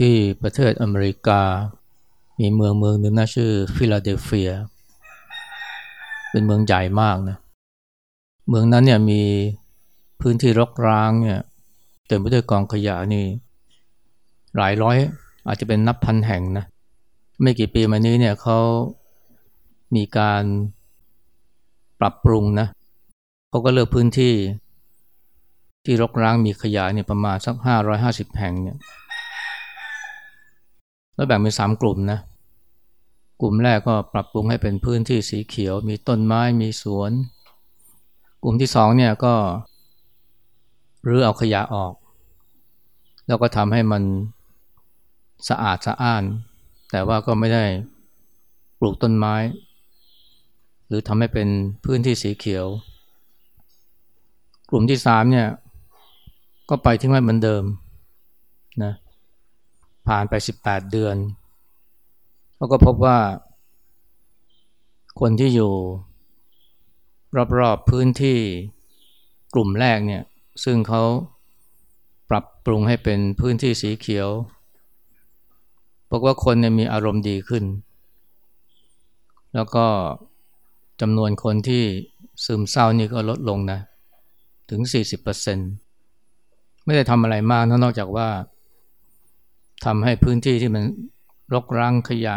ที่ประเทศอเมริกา มีเมืองเมืองหนึ่งน่าชื่อฟิลาเดลเฟีย เป็นเมืองใหญ่มากนะ เมืองนั้นเนี่ยมีพื้นที่รกร้างเนี่ยเต็มไปด้วยกองขยะนี่ หลายร้อยอาจจะเป็นนับพันแห่งนะ ไม่กี่ปีมานี้เนี่ยเขามีการปรับปรุงนะ เขาก็เลือกพื้นที่ที่รกร้างมีขยะเนี่ยประมาณสักห้าร้อยห้าสิบแห่งเนี่ย แล้วแบ่งเป็นสามกลุ่มนะ กลุ่มแรกก็ปรับปรุงให้เป็นพื้นที่สีเขียว มีต้นไม้มีสวน กลุ่มที่สองเนี่ยก็รื้อเอาขยะออก แล้วก็ทำให้มันสะอาดสะอ้าน แต่ว่าก็ไม่ได้ปลูกต้นไม้ หรือทำให้เป็นพื้นที่สีเขียว กลุ่มที่สามเนี่ยก็ไปทิ้งไว้เหมือนเดิมนะเผ่านไป 18 เดือนเขาก็พบว่า คนที่อยู่ รอบๆพื้นที่กลุ่มแรกเนี่ย ซึ่งเขาปรับปรุงให้เป็นพื้นที่สีเขียวพบว่าคนเนี่ยมีอารมณ์ดีขึ้น แล้วก็จำนวนคนที่ซึมเศร้านี่ก็ลดลงนะ ถึง 40%ไม่ได้ทำอะไรมากนอกจากว่า ทำให้พื้นที่ที่มันรกร้างขยะ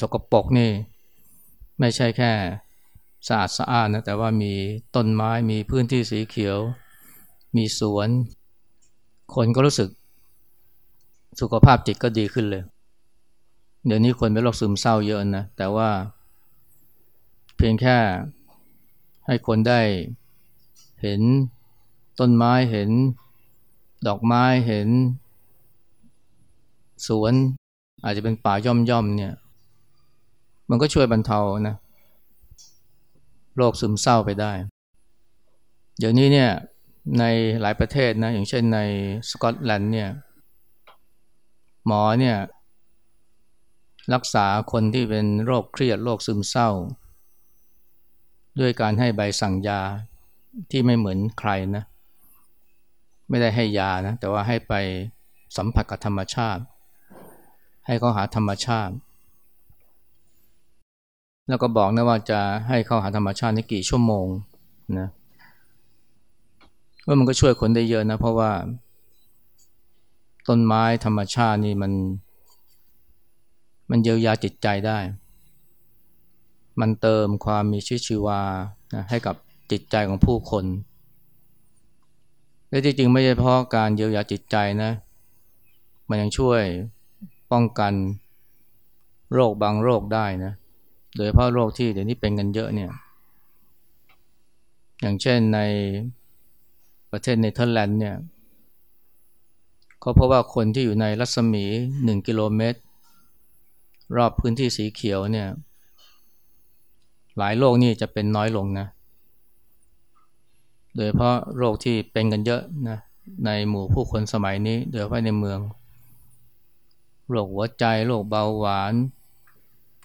สกปรกนี่ ไม่ใช่แค่สะอาดสะอาดนะแต่ว่ามีต้นไม้มีพื้นที่สีเขียว มีสวน คนก็รู้สึก สุขภาพจิตก็ดีขึ้นเลย เดี๋ยวนี้คนเป็นโรคซึมเศร้าเยอะนะ แต่ว่า เพียงแค่ให้คนได้เห็นต้นไม้เห็นดอกไม้เห็น สวน อาจจะเป็นป่าย่อมย่อมเนี่ย มันก็ช่วยบรรเทานะโรคซึมเศร้าไปได้ เดี๋ยวนี้เนี่ยในหลายประเทศนะอย่างเช่นในสกอตแลนด์เนี่ยหมอเนี่ยรักษาคนที่เป็นโรคเครียดโรคซึมเศร้า ด้วยการให้ใบสั่งยาที่ไม่เหมือนใครนะ ไม่ได้ให้ยานะ แต่ว่าให้ไปสัมผัสกับธรรมชาติ ให้เขาหาธรรมชาติ แล้วก็บอกนะว่าจะให้เขาหาธรรมชาติในกี่ชั่วโมงนะว่ามันก็ช่วยคนได้เยอะนะ เพราะว่า ต้นไม้ธรรมชาตินี่มัน มันเยียวยาจิตใจได้ มันเติมความมีชีวิตชีวานะให้กับจิตใจของผู้คนและจริงๆไม่ใช่เพราะการเยียวยาจิตใจนะ มันยังช่วย ป้องกันโรคบางโรคได้นะ โดยเฉพาะโรคที่เดี๋ยวนี้เป็นกันเยอะเนี่ย อย่างเช่นในประเทศเนเธอร์แลนด์เนี่ยเขาพบว่าคนที่อยู่ในรัศมีหนึ่งกิโลเมตร รอบพื้นที่สีเขียวเนี่ย หลายโรคนี่จะเป็นน้อยลงนะ โดยเพราะโรคที่เป็นกันเยอะนะในหมู่ผู้คนสมัยนี้ โดยเฉพาะในเมือง โรคหัวใจ โรคเบาหวาน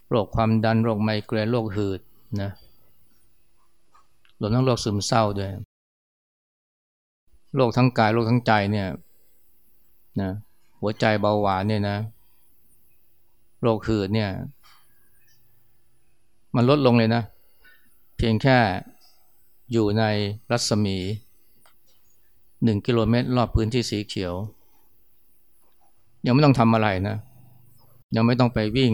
โรคความดัน โรคไมเกรน โรคหืดนะรวมทั้งโรคซึมเศร้าด้วย โรคทั้งกาย โรคทั้งใจเนี่ยนะหัวใจเบาหวานเนี่ยนะ โรคหืดเนี่ย มันลดลงเลยนะ เพียงแค่อยู่ในรัศมีหนึ่งกิโลเมตร รอบพื้นที่สีเขียว ยังไม่ต้องทำอะไรนะ ยังไม่ต้องไปวิ่ง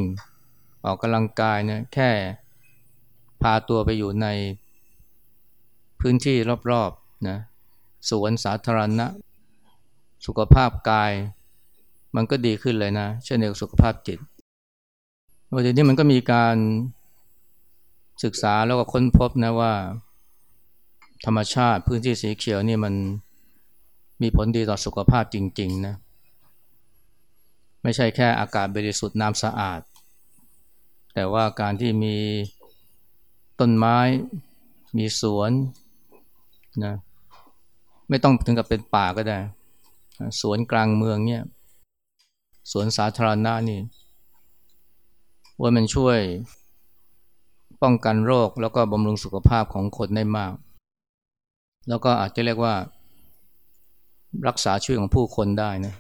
ออกกำลังกายนะแค่พาตัวไปอยู่ในพื้นที่รอบๆนะสวนสาธารณะ สุขภาพกาย มันก็ดีขึ้นเลยนะ เช่นเดียวกับสุขภาพจิตวันนี้มันก็มีการศึกษาแล้วก็ค้นพบนะว่า ธรรมชาติพื้นที่สีเขียวนี่มันมีผลดีต่อสุขภาพจริง ๆ นะ ไม่ใช่แค่อากาศบริสุทธิ์น้ำสะอาด แต่ว่าการที่มีต้นไม้ มีสวนนะไม่ต้องถึงกับเป็นป่าก็ได้ สวนกลางเมืองเนี่ยสวนสาธารณะนี่ว่ามันช่วยป้องกันโรคแล้วก็บำรุงสุขภาพของคนได้มาก แล้วก็อาจจะเรียกว่า รักษาชีวิตของผู้คนได้นะ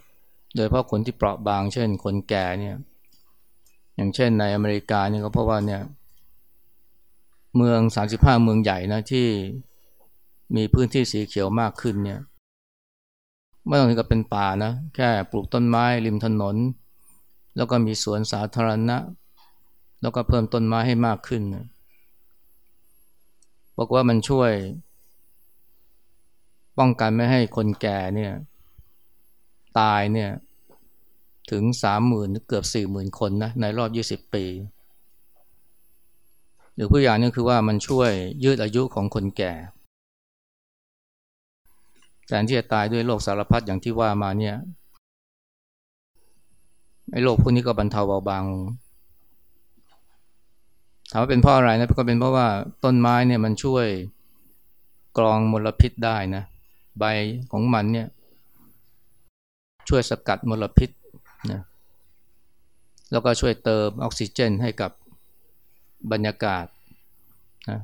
โดยเพราะคนที่เปราะบาง เช่น คนแก่เนี่ย อย่างเช่นในอเมริกาเนี่ยก็เพราะว่าเนี่ย เมืองสามสิบห้าเมืองใหญ่นะที่มีพื้นที่สีเขียวมากขึ้นเนี่ยไม่ต้องถึงกับเป็นป่านะ แค่ปลูกต้นไม้ริมถนน แล้วก็มีสวนสาธารณะ แล้วก็เพิ่มต้นไม้ให้มากขึ้นนะบอกว่ามันช่วย ป้องกันไม่ให้คนแก่เนี่ย ตายเนี่ยถึงสามหมื่นเกือบสี่หมื่นคนนะในรอบยี่สิบปี หรือผู้อย่างนึงคือว่ามันช่วยยืดอายุของคนแก่แทนที่จะตายด้วยโรคสารพัดอย่างที่ว่ามาเนี่ยไอ้โรคพวกนี้ก็บรรเทาเบาบางถามว่าเป็นเพราะอะไรนะก็เป็นเพราะว่าต้นไม้เนี่ยมันช่วยกรองมลพิษได้นะ ใบของมันเนี่ย ช่วยสกัดมลพิษนะแล้วก็ช่วยเติมออกซิเจนให้กับบรรยากาศนะ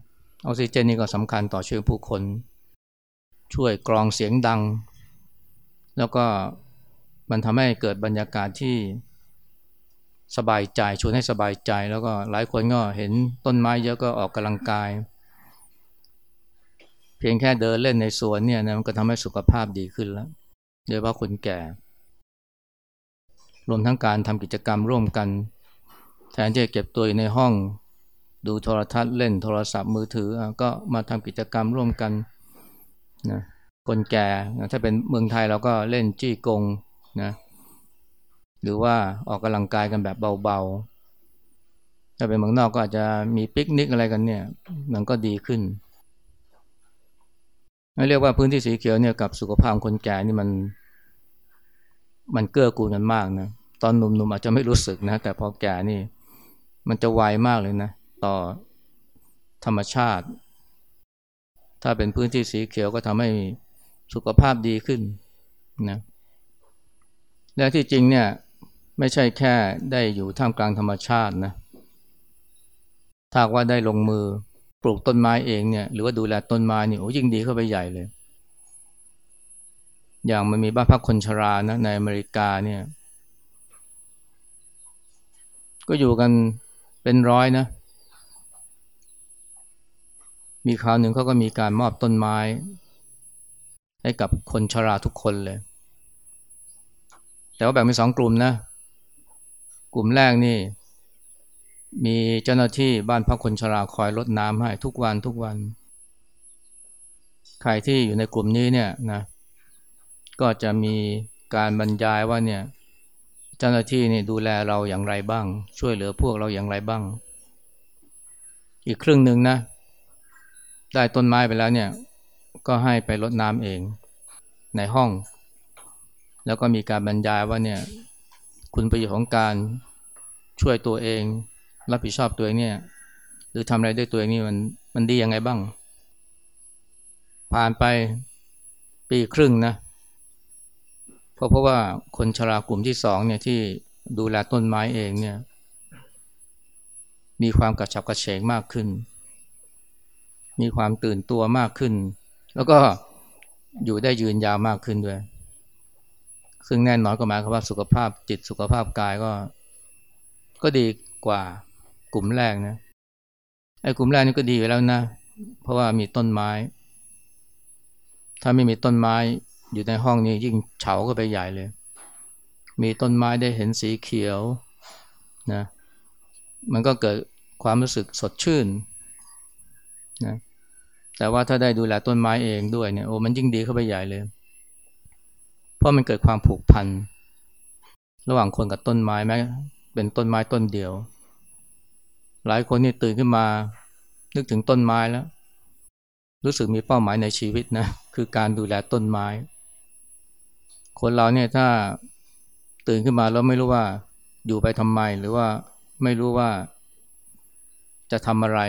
ออกซิเจนนี่ก็สำคัญต่อชีวิตผู้คน ช่วยกรองเสียงดัง แล้วก็มันทำให้เกิดบรรยากาศที่สบายใจชวนให้สบายใจ แล้วก็หลายคนก็เห็นต้นไม้เยอะก็ออกกำลังกาย เพียงแค่เดินเล่นในสวนเนี่ยนะมันก็ทำให้สุขภาพดีขึ้นแล้วโดยเฉพาะคนแก่ รวมทั้งการทำกิจกรรมร่วมกัน แทนที่จะเก็บตัวอยู่ในห้อง ดูโทรทัศน์เล่นโทรศัพท์มือถือก็มาทำกิจกรรมร่วมกันนะคนแก่นะถ้าเป็นเมืองไทยเราก็เล่นจี้กงนะหรือว่าออกกำลังกายกันแบบเบาๆ ถ้าเป็นเมืองนอกก็อาจจะมีปิกนิกอะไรกันเนี่ย มันก็ดีขึ้นเรียกว่าพื้นที่สีเขียวเนี่ยกับสุขภาพคนแก่นี่มัน มันเกื้อกูลกันมากนะตอนหนุ่มๆอาจจะไม่รู้สึกนะ แต่พอแก่นี่ มันจะไวมากเลยนะ ต่อธรรมชาติ ถ้าเป็นพื้นที่สีเขียวก็ทำให้สุขภาพดีขึ้นนะและที่จริงเนี่ยไม่ใช่แค่ได้อยู่ท่ามกลางธรรมชาตินะถ้าว่าได้ลงมือปลูกต้นไม้เองเนี่ย หรือว่าดูแลต้นไม้นี่โอ้ยิ่งดีเข้าไปใหญ่เลย อย่างมันมีบ้านพักคนชรานะในอเมริกาเนี่ย ก็อยู่กันเป็นร้อยนะ มีคราวหนึ่งเขาก็มีการมอบต้นไม้ ให้กับคนชราทุกคนเลย แต่ว่าแบ่งเป็นสองกลุ่มนะ กลุ่มแรกนี่ มีเจ้าหน้าที่บ้านพักคนชราคอยรดน้ำให้ทุกวันทุกวัน ใครที่อยู่ในกลุ่มนี้เนี่ยนะ ก็จะมีการบรรยายว่าเนี่ยเจ้าหน้าที่นี่ดูแลเราอย่างไรบ้าง ช่วยเหลือพวกเราอย่างไรบ้าง อีกครึ่งหนึ่งนะ ได้ต้นไม้ไปแล้วเนี่ยก็ให้ไปรดน้ำเองในห้อง แล้วก็มีการบรรยายว่าเนี่ยคุณประโยชน์ของการช่วยตัวเอง รับผิดชอบตัวเองเนี่ยหรือทำอะไรด้วยตัวเองนี่มันมันดียังไงบ้าง ผ่านไปปีครึ่งนะ เพราะเพราะว่าคนชรากลุ่มที่สองเนี่ยที่ดูแลต้นไม้เองเนี่ย มีความกระฉับกระเฉงมากขึ้น มีความตื่นตัวมากขึ้น แล้วก็อยู่ได้ยืนยาวมากขึ้นด้วย ซึ่งแน่นอนก็หมายความว่าสุขภาพจิตสุขภาพกายก็ ก็ดีกว่ากลุ่มแรกนะไอ้กลุ่มแรกนี่ก็ดีอยู่แล้วนะ เพราะว่ามีต้นไม้ ถ้าไม่มีต้นไม้ อยู่ในห้องนี้ยิ่งเฉาก็ไปใหญ่เลย มีต้นไม้ได้เห็นสีเขียวนะมันก็เกิดความรู้สึกสดชื่นนะแต่ว่าถ้าได้ดูแลต้นไม้เองด้วยเนี่ยโอ้มันยิ่งดีเข้าไปใหญ่เลย เพราะมันเกิดความผูกพัน ระหว่างคนกับต้นไม้แม้เป็นต้นไม้ต้นเดียว หลายคนนี่ตื่นขึ้นมา นึกถึงต้นไม้แล้ว รู้สึกมีเป้าหมายในชีวิตนะคือการดูแลต้นไม้ คนเราเนี่ยถ้าตื่นขึ้นมาแล้วไม่รู้ว่าอยู่ไปทำไม หรือว่าไม่รู้ว่าจะทำอะไร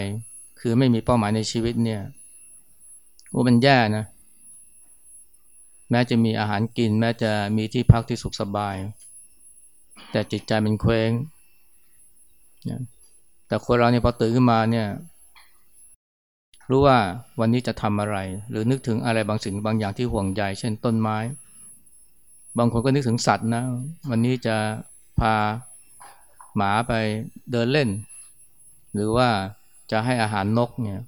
คือไม่มีเป้าหมายในชีวิตเนี่ยโอ้มันแย่นะ แม้จะมีอาหารกิน แม้จะมีที่พักที่สุขสบาย แต่จิตใจมันเคว้งแต่คนเราเนี่ยพอตื่นขึ้นมาเนี่ย รู้ว่าวันนี้จะทำอะไร หรือนึกถึงอะไรบางสิ่งบางอย่างที่ห่วงใยเช่นต้นไม้ บางคนก็นึกถึงสัตว์นะ วันนี้จะพาหมาไปเดินเล่น หรือว่าจะให้อาหารนกเนี่ย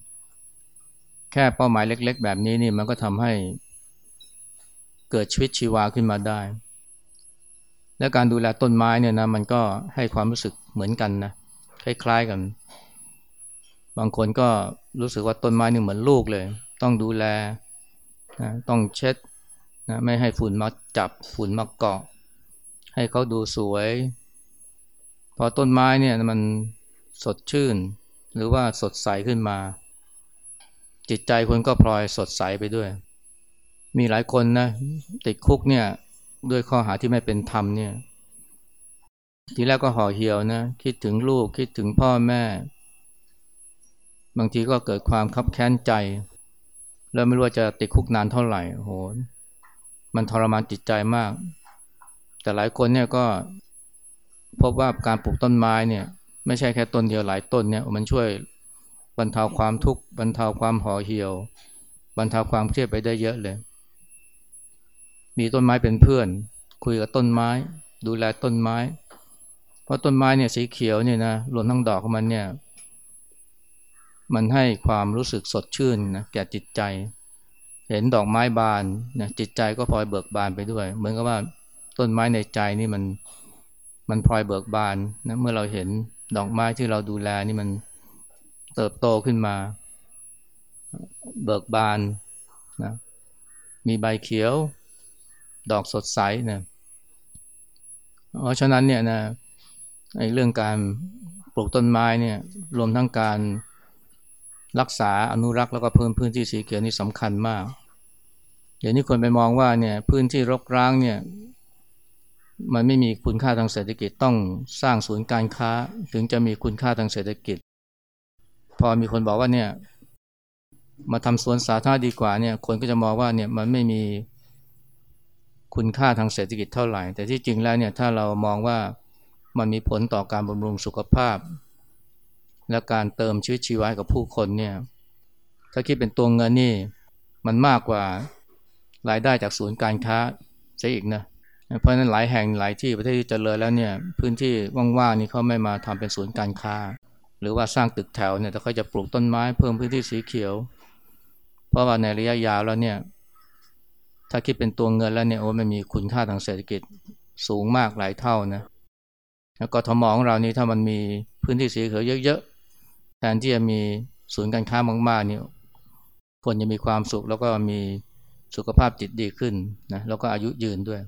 แค่เป้าหมายเล็ก ๆ แบบนี้นี่มันก็ทำให้เกิดชีวิตชีวาขึ้นมาได้ และการดูแลต้นไม้เนี่ยนะมันก็ให้ความรู้สึกเหมือนกันนะคล้ายๆกัน บางคนก็รู้สึกว่าต้นไม้นี่เหมือนลูกเลย ต้องดูแลนะต้องเช็ด นะไม่ให้ฝุ่นมาจับฝุ่นมาเกาะ ให้เขาดูสวย พอต้นไม้เนี่ยมันสดชื่น หรือว่าสดใสขึ้นมา จิตใจคนก็พลอยสดใสไปด้วย มีหลายคนนะติดคุกเนี่ยด้วยข้อหาที่ไม่เป็นธรรมเนี่ยทีแรกก็ห่อเหี่ยวนะคิดถึงลูกคิดถึงพ่อแม่ บางทีก็เกิดความคับแค้นใจ แล้วไม่รู้ว่าจะติดคุกนานเท่าไหร่โห มันทรมานจิตใจมาก แต่หลายคนเนี่ยก็พบว่าการปลูกต้นไม้เนี่ยไม่ใช่แค่ต้นเดียวหลายต้นเนี่ยมันช่วยบรรเทาความทุกข์บรรเทาความห่อเหี่ยว บรรเทาความเครียดไปได้เยอะเลย มีต้นไม้เป็นเพื่อน คุยกับต้นไม้ ดูแลต้นไม้ เพราะต้นไม้เนี่ยสีเขียวเนี่ยนะรวมทั้งดอกของมันเนี่ยมันให้ความรู้สึกสดชื่นนะแก่จิตใจ เห็นดอกไม้บานนะจิตใจก็พลอยเบิกบานไปด้วย เหมือนกับว่าต้นไม้ในใจนี่มันมันพลอยเบิกบานนะเมื่อเราเห็นดอกไม้ที่เราดูแลนี่มันเติบโตขึ้นมา เบิกบานนะมีใบเขียว ดอกสดใสนะเพราะฉะนั้นเนี่ยนะไอ้เรื่องการปลูกต้นไม้เนี่ยรวมทั้งการรักษาอนุรักษ์แล้วก็เพิ่มพื้นที่สีเขียวนี่สำคัญมาก เดี๋ยวนี้คนไปมองว่าเนี่ยพื้นที่รกร้างเนี่ยมันไม่มีคุณค่าทางเศรษฐกิจต้องสร้างศูนย์การค้า ถึงจะมีคุณค่าทางเศรษฐกิจ พอมีคนบอกว่าเนี่ยมาทำสวนสาธารณะดีกว่าเนี่ยคนก็จะมองว่าเนี่ยมันไม่มีคุณค่าทางเศรษฐกิจเท่าไหร่ แต่ที่จริงแล้วเนี่ยถ้าเรามองว่ามันมีผลต่อการบำรุงสุขภาพ และการเติมชีวิตชีวากับผู้คนเนี่ยถ้าคิดเป็นตัวเงินนี่มันมากกว่า รายได้จากศูนย์การค้าซะอีกนะเพราะฉะนั้นหลายแห่งหลายที่ประเทศที่เจริญแล้วเนี่ยพื้นที่ว่างๆนี่เขาไม่มาทำเป็นศูนย์การค้า หรือว่าสร้างตึกแถวเนี่ยแต่เขาจะปลูกต้นไม้เพิ่มพื้นที่สีเขียว เพราะว่าในระยะยาวแล้วเนี่ยถ้าคิดเป็นตัวเงินแล้วเนี่ยโอ้มันมีคุณค่าทางเศรษฐกิจสูงมากหลายเท่านะแล้วก็ทมของเรานี่ถ้ามันมีพื้นที่สีเขียวเยอะๆแทนที่จะมีศูนย์การค้ามากๆเนี่ยคนจะมีความสุขแล้วก็มี สุขภาพจิตดีขึ้นนะแล้วก็อายุยืนด้วย